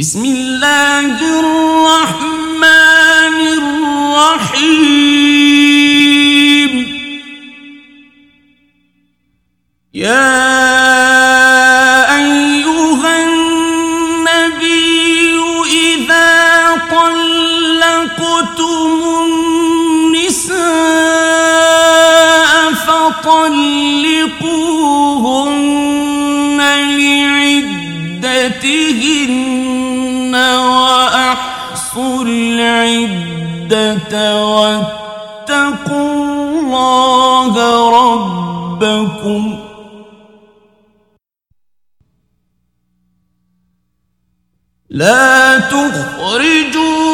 بسم اللہ الرحمن الرحیم یا ایوہا النبی اذا طلقتم النساء فطلقوهن لعدتهن وأحصوا العدة واتقوا الله ربكم. لا تخرجوهم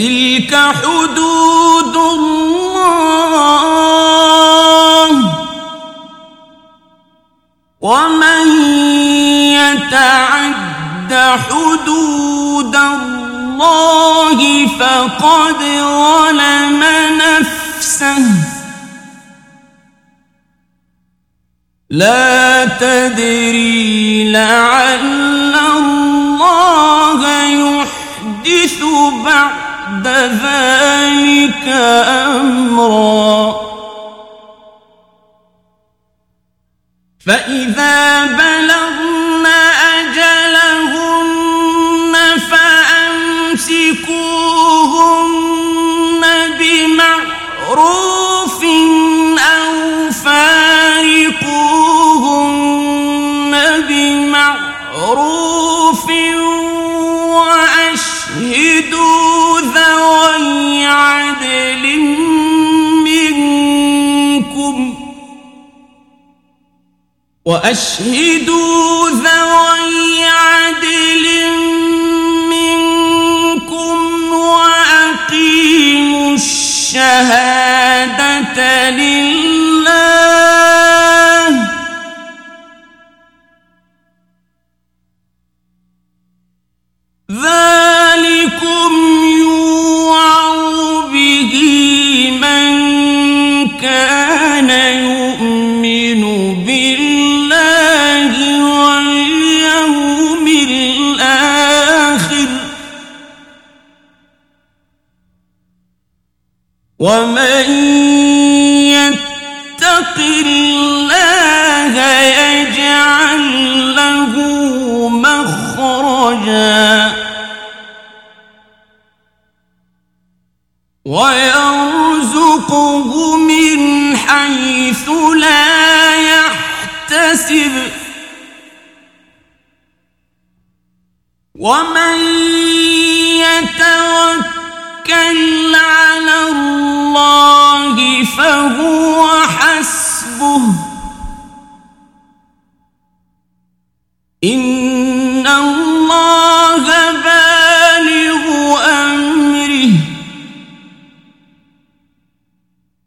وتلك حدود الله. ومن يتعد حدود الله فقد ظلم نفسه. لا تدري لعل الله يحدث بعد بعد ذلك أمرا. فإذا بلغن أجلهن فأمسكوهن بمعروف أو فارقوهن بمعروف وأشهدوا عدل منكم وأشهدوا ذوي عدل منكم وأقيموا الشهادة لله ومن يتق الله يجعل له مخرجا ويرزقه من حيث لا يحتسب ومن يتوكل الله فهو حسبه. إن الله بالغ أمره.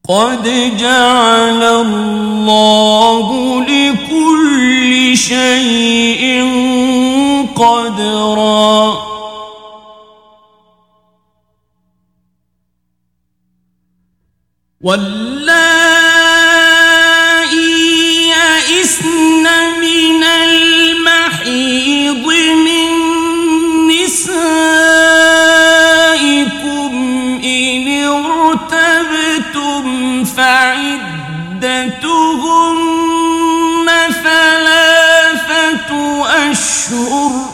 قد جعل الله لكل شيء يئسن من المحيض من نسائكم إن ارتبتم فعدتهن ثلاثة أشهر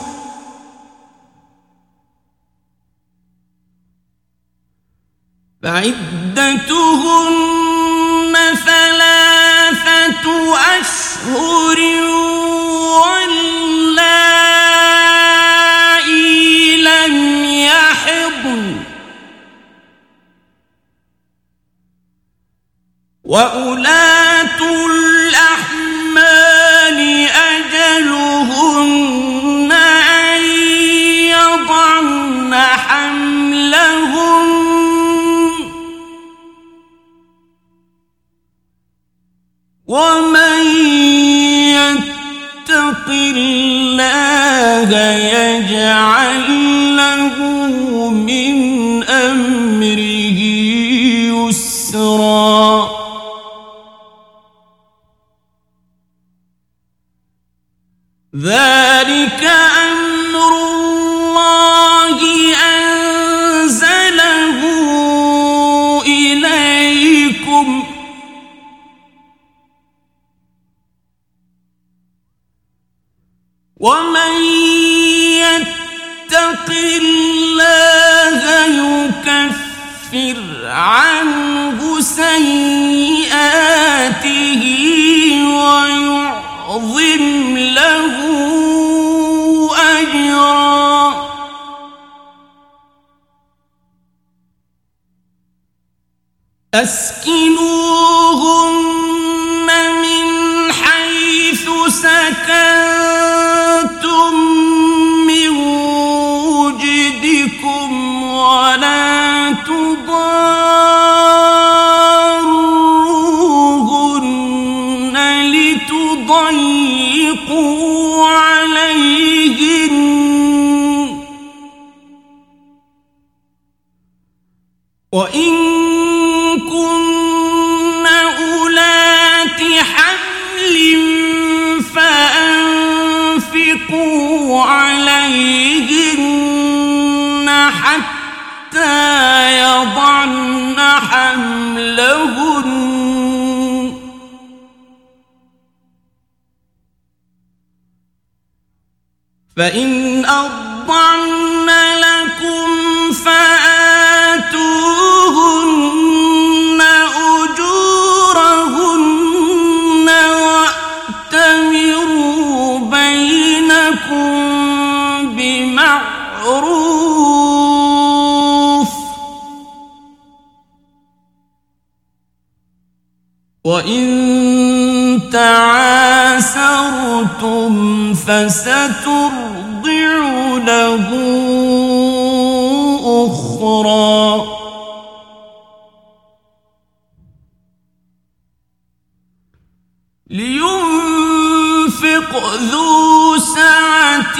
فعدتهن ثلاثة أشهر واللائي لم يحضن. وأولئك يتق الله يجعل له ومن يتق الله يكفر عنه سيئاته ويعظم له أجرا أسكنوهن من حيث سكنتم فإن أضعن لكم فآتوهن أجورهن وأتمروا بينكم بمعروف وإن تعاسرتم فسترضع له أخرى لينفق ذو سعة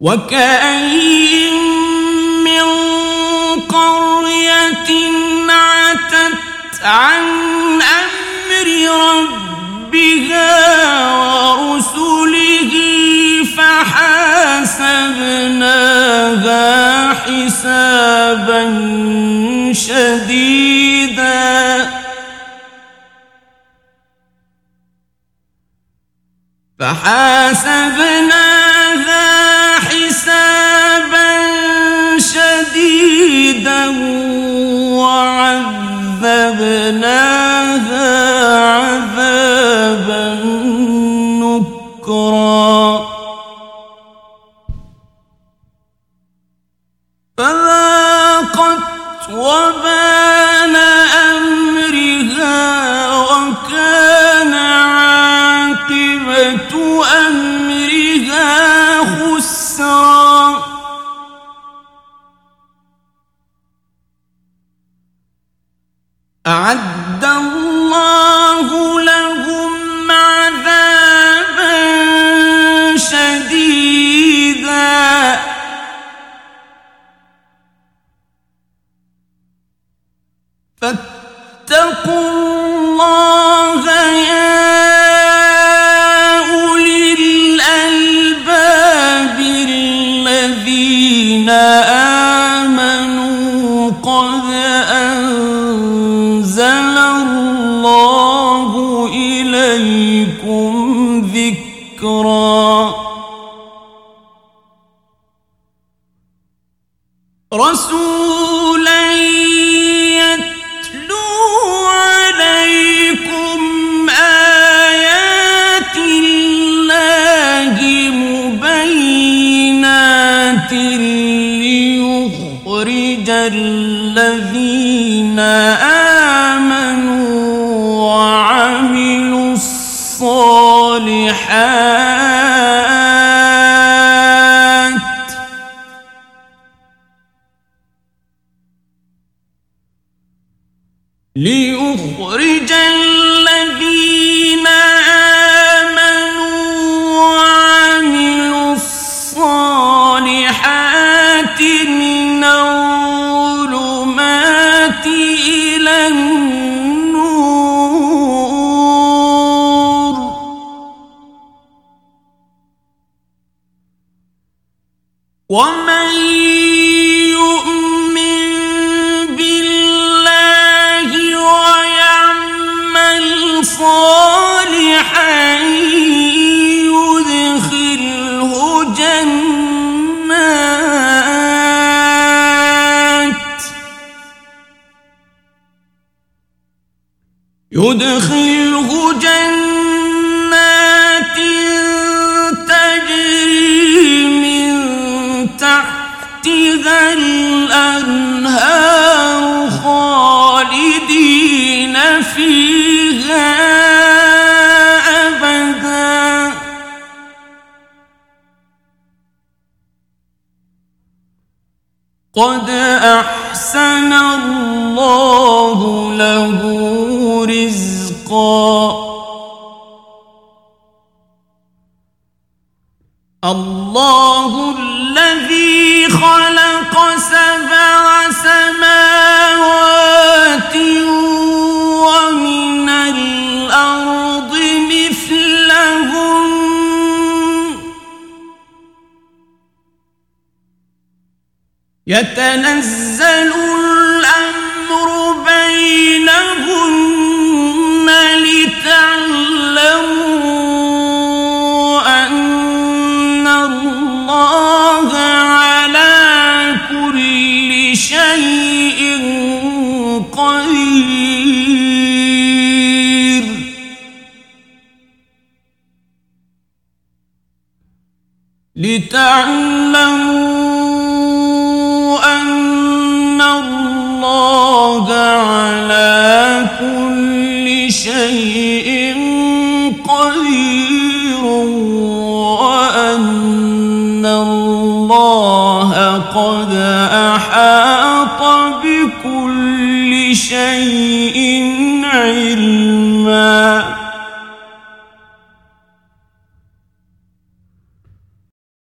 وكأين من قرية عتت عن أمر ربها ورسله فحاسبناها حسابا شديدا فحاسبناها أنزل الله إليكم ذكرا. رسولا يتلو عليكم آيات الله مبينات ليخرج الذين آمنوا يدخله جنات تجري من تحتها الأنهار خالدين فيها أبدا. قد الله الذي خلق سبع سماوات ومن الأرض مثلهم يتنزل الأمر لتعلموا